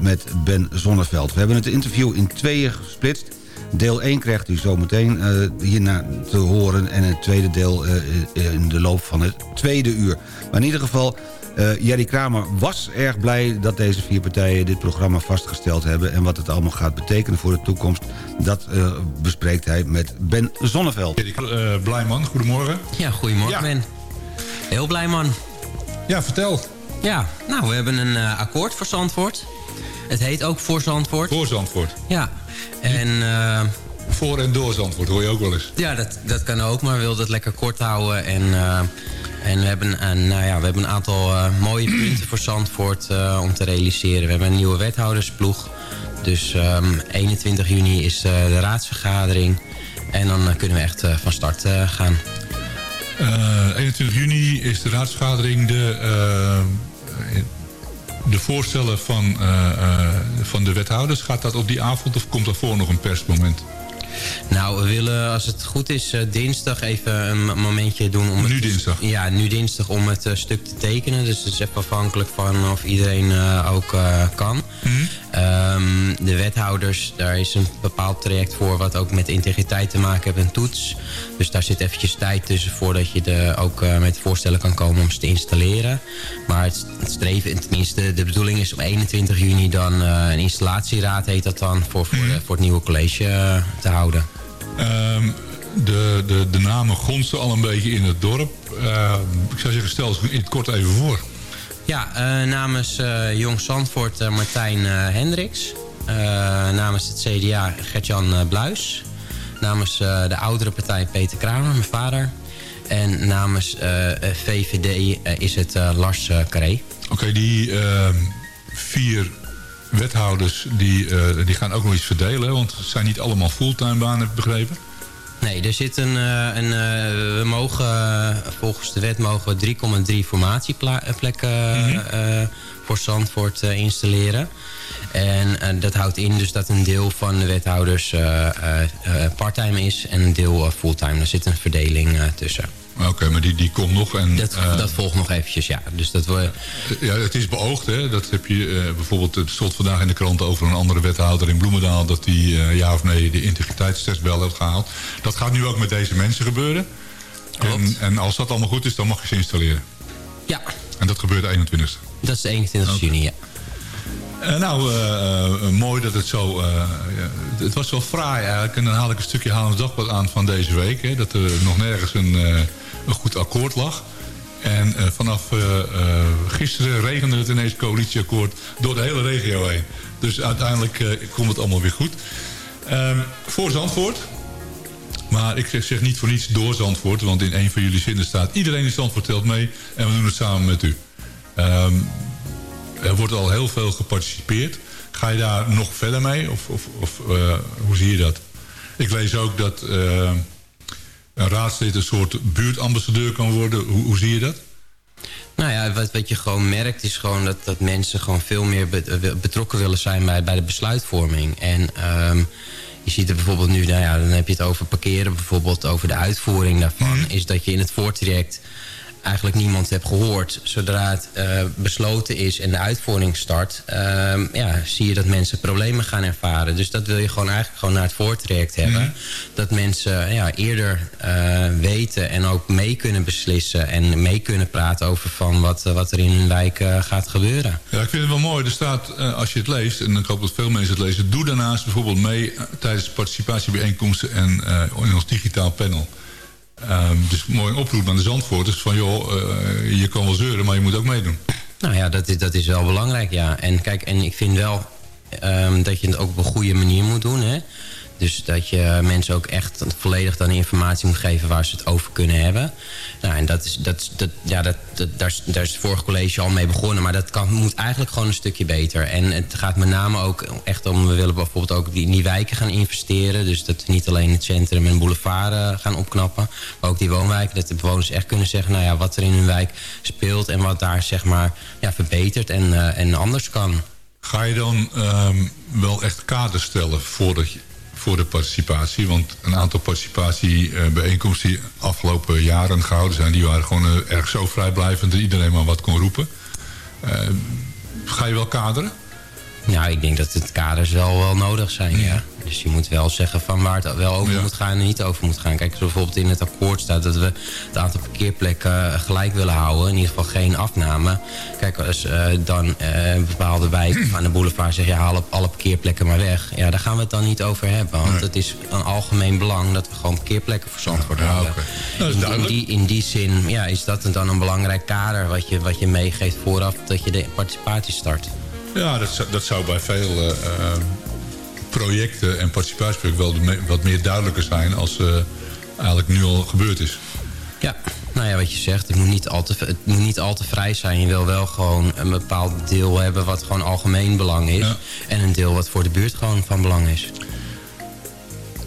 met Ben Zonneveld. We hebben het interview in tweeën gesplitst. Deel 1 krijgt u zometeen hierna te horen... en het tweede deel in de loop van het tweede uur. Maar in ieder geval... eh, Jerry Kramer was erg blij dat deze vier partijen dit programma vastgesteld hebben... en wat het allemaal gaat betekenen voor de toekomst... dat eh, bespreekt hij met Ben Zonneveld. Uh, blij man, goedemorgen. Ja, goedemorgen Ben. Heel blij man. Ja, vertel. Ja, nou we hebben een eh, akkoord voor Zandvoort. Het heet ook voor Zandvoort. Voor Zandvoort. Ja. En... eh, voor en door Zandvoort hoor je ook wel eens. Ja, dat, dat kan ook, maar we wilden het lekker kort houden. En, eh, en we, hebben, een, nou ja, we hebben een aantal eh, mooie [clears throat] punten voor Zandvoort eh, om te realiseren. We hebben een nieuwe wethoudersploeg. Dus ehm, 21 juni is de raadsvergadering. En dan kunnen we echt van start gaan. Eh, 21 juni is de raadsvergadering. De, de voorstellen van, van de wethouders, gaat dat op die avond of komt daarvoor nog een persmoment? Nou, we willen, als het goed is, eh, dinsdag even een momentje doen om... Nu het, dinsdag? Ja, nu dinsdag om het eh, stuk te tekenen. Dus het is even afhankelijk van of iedereen eh, ook eh, Mhm. Ehm, de wethouders, daar is een bepaald traject voor... wat ook met integriteit te maken heeft, een toets. Dus daar zit eventjes tijd tussen voordat je er ook eh, met voorstellen kan komen om ze te installeren. Maar het, het streven, tenminste de bedoeling is om 21 juni dan eh, een installatieraad heet dat dan... voor, voor, de- voor het nieuwe college eh, te houden. Ehm, de, de, de namen gonsten al een beetje in het dorp. Ehm, ik zou zeggen, stel eens in het kort even voor. Ja, eh, namens eh, Jong Zandvoort eh, Martijn Hendricks. Namens het CDA Gertjan Bluis. Namens de oudere partij Peter Kramer, mijn vader. En namens VVD is het Lars Carré. Oké, die vier wethouders die, die gaan ook nog iets verdelen. Want het zijn niet allemaal fulltime banen, begrepen. Nee, er zit een... eh, een eh, we mogen, eh, volgens de wet mogen we 3,3 formatieplekken eh, voor Zandvoort installeren. En dat houdt in dus dat een deel van de wethouders parttime is en een deel fulltime. Daar zit een verdeling tussen. Oké, maar die, die komt nog. En, Dat, eh, dat volgt nog eventjes, ja. Dus dat we... Ja, het is beoogd, hè. Dat heb je eh, bijvoorbeeld... Het stond vandaag in de krant over een andere wethouder in Bloemendaal... dat die eh, ja of nee de integriteitstest wel heeft gehaald. Dat gaat nu ook met deze mensen gebeuren. En, en als dat allemaal goed is, dan mag je ze installeren. Ja. En dat gebeurt de 21ste. Dat is de 21 juni, ja. Eh, nou, eh, eh, mooi dat het zo... eh, ja, het was wel fraai eigenlijk. En dan haal ik een stukje Haarlems Dagblad aan van deze week. Hè, dat er nog nergens een, eh, een goed akkoord lag. En eh, vanaf eh, eh, gisteren regende het ineens coalitieakkoord door de hele regio heen. Dus uiteindelijk komt het allemaal weer goed. Ehm, voor Zandvoort. Maar ik zeg, niet voor niets door Zandvoort. Want in een van jullie zinnen staat... iedereen in Zandvoort telt mee en we doen het samen met u. Ehm, er wordt al heel veel geparticipeerd. Ga je daar nog verder mee? Of, of, of hoe zie je dat? Ik lees ook dat een raadslid een soort buurtambassadeur kan worden. Hoe, hoe zie je dat? Nou ja, wat, wat je gewoon merkt is gewoon dat, dat mensen gewoon veel meer be- betrokken willen zijn bij, bij de besluitvorming. En ehm, je ziet er bijvoorbeeld nu, nou ja, dan heb je het over parkeren, bijvoorbeeld over de uitvoering daarvan. Is dat je in het voortraject eigenlijk niemand heb gehoord. Zodra het eh, besloten is en de uitvoering start... ehm, ja, zie je dat mensen problemen gaan ervaren. Dus dat wil je gewoon eigenlijk gewoon naar het voortraject hebben. Mhm. Dat mensen ja, eerder eh, weten en ook mee kunnen beslissen... en mee kunnen praten over van wat, eh, wat er in hun wijk gaat gebeuren. Ja, ik vind het wel mooi. Er staat, als je het leest, en ik hoop dat veel mensen het lezen... doe daarnaast bijvoorbeeld mee tijdens participatiebijeenkomsten en in ons digitaal panel. Ehm, dus mooi oproep aan de Zandvoorters van... joh, eh, je kan wel zeuren, maar je moet ook meedoen. Nou ja, dat is, dat is wel belangrijk, ja. En kijk, en ik vind wel ehm, dat je het ook op een goede manier moet doen, hè. Dus dat je mensen ook echt volledig dan informatie moet geven waar ze het over kunnen hebben. Nou, en dat is, dat, dat, ja, dat, dat, daar, is, daar is het vorige college al mee begonnen. Maar dat kan, moet eigenlijk gewoon een stukje beter. En het gaat met name ook echt om... We willen bijvoorbeeld ook die- in die wijken gaan investeren. Dus dat we niet alleen het centrum en boulevard eh, gaan opknappen. Maar ook die woonwijken. Dat de bewoners echt kunnen zeggen... Nou ja, wat er in hun wijk speelt. En wat daar zeg maar ja, verbetert en, eh, en anders kan. Ga je dan ehm, wel echt kaders stellen voordat je, voor de participatie? Want een aantal participatiebijeenkomsten die afgelopen jaren gehouden zijn... die waren gewoon eh, erg zo vrijblijvend dat iedereen maar wat kon roepen. Eh, ga je wel kaderen? Nou, ik denk dat het kaders wel, wel nodig zijn, ja. Dus je moet wel zeggen van waar het wel over moet gaan en niet over moet gaan. Kijk, zoals bijvoorbeeld in het akkoord staat dat we het aantal parkeerplekken eh, gelijk willen houden. In ieder geval geen afname. Kijk, als eh, dan eh, een bepaalde wijk [clears throat] aan de boulevard zegt... ja, haal op alle parkeerplekken maar weg. Ja, daar gaan we het dan niet over hebben. Want het is een algemeen belang dat we gewoon parkeerplekken voor Zandvoort houden. in, in, die, in die zin ja, is dat dan een belangrijk kader... wat je, wat je meegeeft vooraf dat je de participatie start. Ja, dat zou, dat zou bij veel eh, eh, projecten en participatieprojecten wel wat meer duidelijker zijn als eh, eigenlijk nu al gebeurd is. Ja, nou ja, wat je zegt, het moet, niet al te, het moet niet al te vrij zijn. Je wil wel gewoon een bepaald deel hebben wat gewoon algemeen belang is. En een deel wat voor de buurt gewoon van belang is.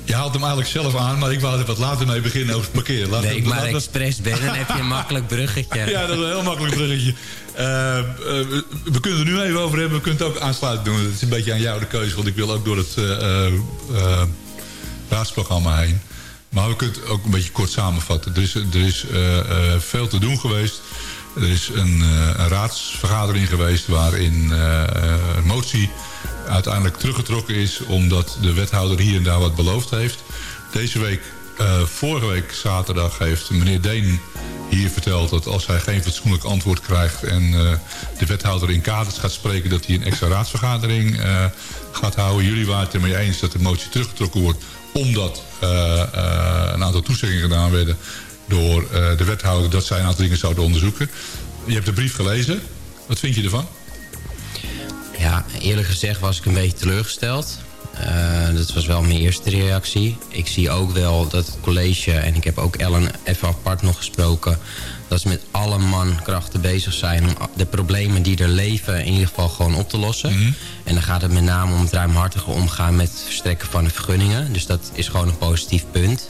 Je haalt hem eigenlijk zelf aan, maar ik wou er wat later mee beginnen over het parkeren. Laat- Nee, ik maar expres ben, dan heb je een makkelijk bruggetje. [laughs] Ja, dat is een heel makkelijk bruggetje. Eh, eh, we- kunnen er nu even over hebben. We kunnen het ook aansluiten doen. Het is een beetje aan jou de keuze, want ik wil ook door het eh, raadsprogramma heen. Maar we kunnen het ook een beetje kort samenvatten. Er is, er is veel te doen geweest. Er is een, een raadsvergadering geweest waarin een motie uiteindelijk teruggetrokken is... omdat de wethouder hier en daar wat beloofd heeft. Deze week, eh, vorige week zaterdag, heeft meneer Deen hier verteld... dat als hij geen fatsoenlijk antwoord krijgt... en eh, de wethouder in kaders gaat spreken... dat hij een extra raadsvergadering eh, gaat houden. Jullie waren het ermee eens dat de motie teruggetrokken wordt... omdat een aantal toezeggingen gedaan werden door de wethouder... dat zij een aantal dingen zouden onderzoeken. Je hebt de brief gelezen. Wat vind je ervan? Ja, eerlijk gezegd was ik een beetje teleurgesteld. Eh, dat was wel mijn eerste reactie. Ik zie ook wel dat het college, en ik heb ook Ellen even apart nog gesproken... dat ze met alle mankrachten bezig zijn om de problemen die er leven in ieder geval gewoon op te lossen. En dan gaat het met name om het ruimhartige omgaan met het verstrekken van de vergunningen. Dus dat is gewoon een positief punt.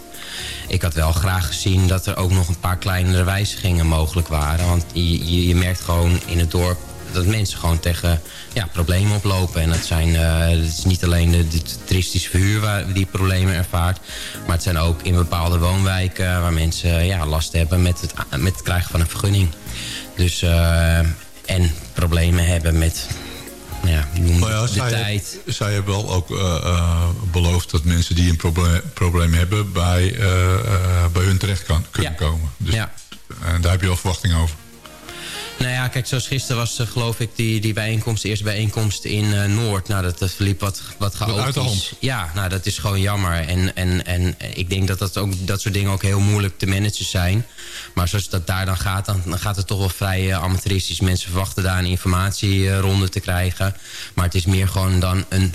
Ik had wel graag gezien dat er ook nog een paar kleinere wijzigingen mogelijk waren. Want je, je, je merkt gewoon in het dorp dat mensen gewoon tegen ja, problemen oplopen. En dat, zijn, eh, het is niet alleen de, de toeristische verhuur waar die problemen ervaart. Maar het zijn ook in bepaalde woonwijken waar mensen eh, ja, last hebben met het, met het krijgen van een vergunning. Dus, eh, en problemen hebben met nou ja, Maar ja, de zij, tijd. zij hebben wel ook beloofd dat mensen die een probleem, probleem hebben... bij, bij hun terecht kan, kunnen komen. Dus, Ja. En daar heb je wel verwachting over. Nou ja, kijk, zoals gisteren was eh, geloof ik die, die bijeenkomst, de eerste bijeenkomst in eh, Noord. Nou, dat, dat verliep wat, wat chaotisch. uit de hand. Ja, nou, dat is gewoon jammer. En, en, en ik denk dat dat, ook, dat soort dingen ook heel moeilijk te managen zijn. Maar zoals dat daar dan gaat, dan, dan gaat het toch wel vrij eh, amateuristisch. Mensen verwachten daar een informatieronde te krijgen. Maar het is meer gewoon dan een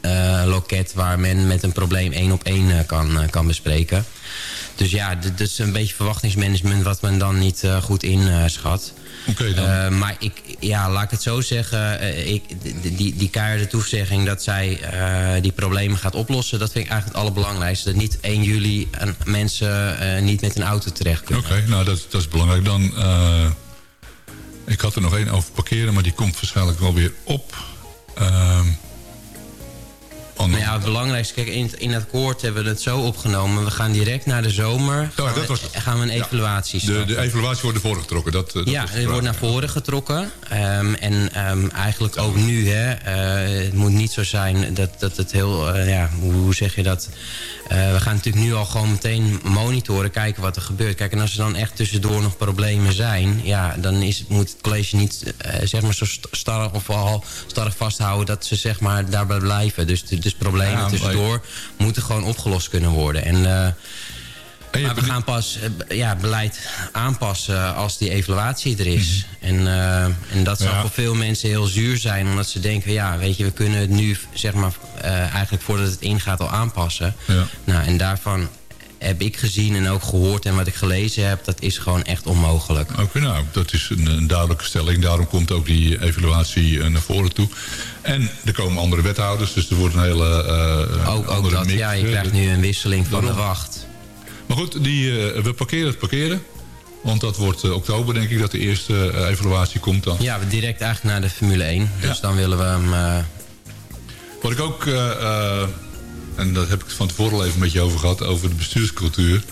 eh, eh, loket waar men met een probleem één op één eh, kan, eh, kan bespreken. Dus ja, dit is een beetje verwachtingsmanagement wat men dan niet eh, goed inschat. Oké dan. Eh, maar ik, ja, laat ik het zo zeggen. eh, ik, die, die, keiharde toezegging dat zij eh, die problemen gaat oplossen... dat vind ik eigenlijk het allerbelangrijkste. Dat niet 1 juli mensen niet met een auto terecht kunnen. Oké, nou dat, dat is belangrijk. Dan, ik had er nog één over parkeren, maar die komt waarschijnlijk wel weer op. Ehm, oh, Nou ja, het belangrijkste, kijk, in, het- in het akkoord hebben we het zo opgenomen. We gaan direct naar de zomer. Gaan dat we- was gaan we een evaluatie De, starten. de evaluatie wordt ervoor getrokken. Dat, eh, dat ja, de die wordt naar voren getrokken. Ehm, en ehm, eigenlijk ook nu, hè. eh, het moet niet zo zijn dat, dat het heel... eh, ja, hoe, hoe zeg je dat? We gaan natuurlijk nu al gewoon meteen monitoren, kijken wat er gebeurt. Kijk, en als er dan echt tussendoor nog problemen zijn... ja, dan is het, moet het college niet zeg maar zo st- starrig of al starrig vasthouden... dat ze zeg maar daarbij blijven. Dus, dus problemen Ja, tussendoor moeten gewoon opgelost kunnen worden. En... eh, maar we gaan pas eh, ja, beleid aanpassen als die evaluatie er is. En, eh, en dat zal Ja. voor veel mensen heel zuur zijn. Omdat ze denken, ja, weet je, we kunnen het nu, zeg maar, eigenlijk voordat het ingaat al aanpassen. Ja. Nou, en daarvan heb ik gezien en ook gehoord en wat ik gelezen heb, dat is gewoon echt onmogelijk. Oké, nou, dat is een, een duidelijke stelling. Daarom komt ook die evaluatie eh, naar voren toe. En er komen andere wethouders, dus er wordt een hele eh, Ook, ook dat, mix. ja, je krijgt nu een wisseling van de wacht. Maar goed, die, eh, we parkeren het parkeren. Want dat wordt oktober, denk ik, dat de eerste evaluatie komt dan. Ja, we direct eigenlijk naar de Formule 1. Dus dan willen we hem... Wat ik ook, en daar heb ik van tevoren al even met je over gehad, over de bestuurscultuur.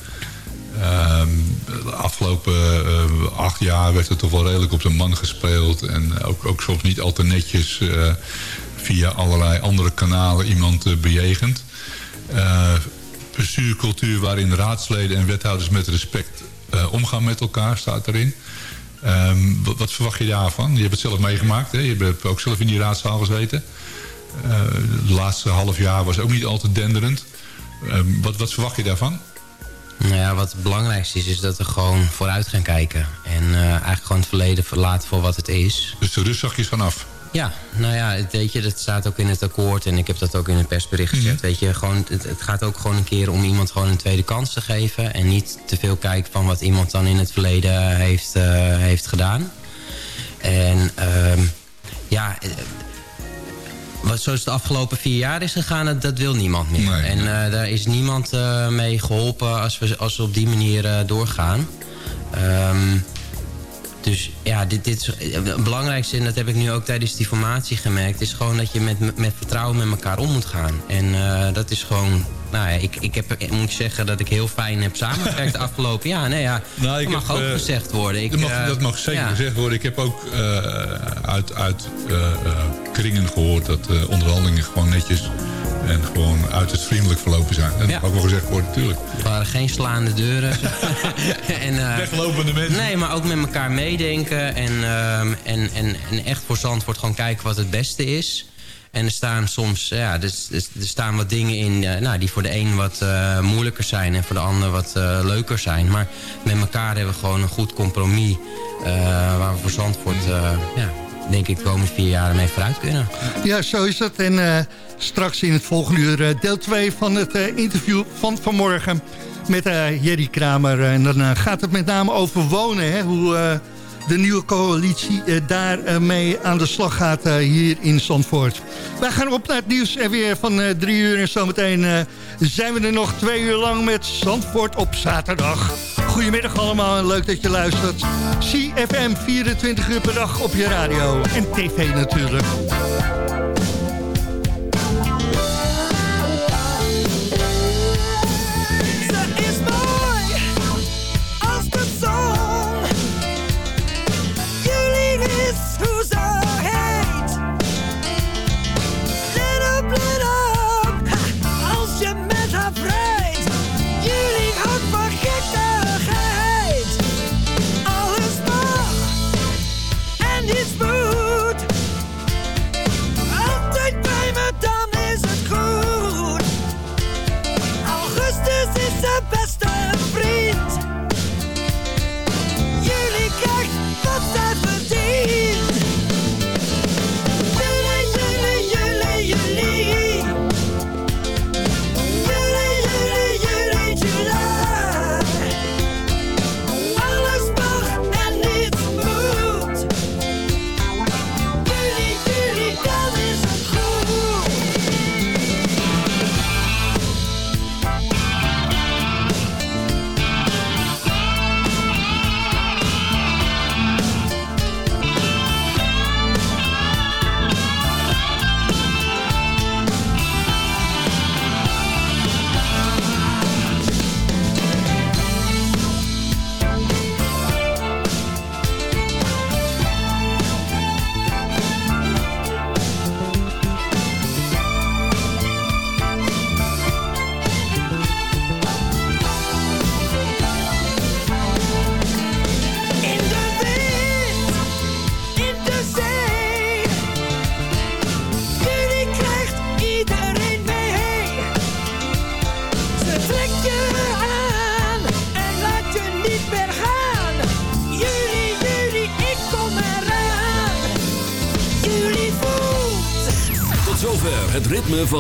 Ehm, de afgelopen eh, acht jaar werd er toch wel redelijk op de man gespeeld. En ook, ook soms niet al te netjes eh, via allerlei andere kanalen iemand eh, bejegend. Bestuurscultuur waarin raadsleden en wethouders met respect omgaan met elkaar, staat erin. Ehm, wat, wat verwacht je daarvan? Je hebt het zelf meegemaakt, hè? je hebt ook zelf in die raadzaal gezeten. Uh, de laatste half jaar was ook niet al te denderend. Uh, wat, wat, verwacht je daarvan? Nou ja, wat het belangrijkste is, is dat we gewoon vooruit gaan kijken. En uh, eigenlijk gewoon het verleden verlaten voor wat het is. Dus de rustzakjes vanaf? Ja, nou ja, het, weet je, dat staat ook in het akkoord en ik heb dat ook in het persbericht gezet. Mm -hmm. Weet je, gewoon, het, het, gaat ook gewoon een keer om iemand gewoon een tweede kans te geven. En niet te veel kijken van wat iemand dan in het verleden heeft, uh, heeft gedaan. En uh, ja, wat zoals de afgelopen vier jaar is gegaan, dat, dat wil niemand meer. Nee, en uh, daar is niemand uh, mee geholpen als we, als we op die manier uh, doorgaan. Um, dus ja, dit, dit is, het belangrijkste, en dat heb ik nu ook tijdens die formatie gemerkt... is gewoon dat je met, met vertrouwen met elkaar om moet gaan. En dat is gewoon... Nou ja, ik, ik, heb, ik moet zeggen dat ik heel fijn heb samengewerkt de [laughs] afgelopen jaar. Nee, ja, nou, ik dat mag heb, ook uh, gezegd worden. Ik, dat, mag, dat mag zeker ja. gezegd worden. Ik heb ook uit, uit kringen gehoord dat onderhandelingen gewoon netjes en gewoon uiterst vriendelijk verlopen zijn. Dat ja. mag ook wel gezegd worden, natuurlijk. Er waren geen slaande deuren. [laughs] en, uh, Weglopende mensen. Nee, maar ook met elkaar meedenken. En, uh, en, en, en echt voor Zandvoort gewoon kijken wat het beste is. En er staan soms, ja, er, er staan wat dingen in uh, nou, die voor de een wat uh, moeilijker zijn en voor de ander wat uh, leuker zijn. Maar met elkaar hebben we gewoon een goed compromis waar we voor Zandvoort, ja, denk ik, de komende vier jaar mee vooruit kunnen. Ja, zo is het. En straks in het volgende uur deel 2 van het interview van vanmorgen met Jerry Kramer. En dan gaat het met name over wonen. Hè? Hoe de nieuwe coalitie daarmee aan de slag gaat hier in Zandvoort. Wij gaan op naar het nieuws en weer van drie uur. En zometeen zijn we er nog twee uur lang met Zandvoort op zaterdag. Goedemiddag allemaal en leuk dat je luistert. CFM 24 uur per dag op je radio en tv natuurlijk.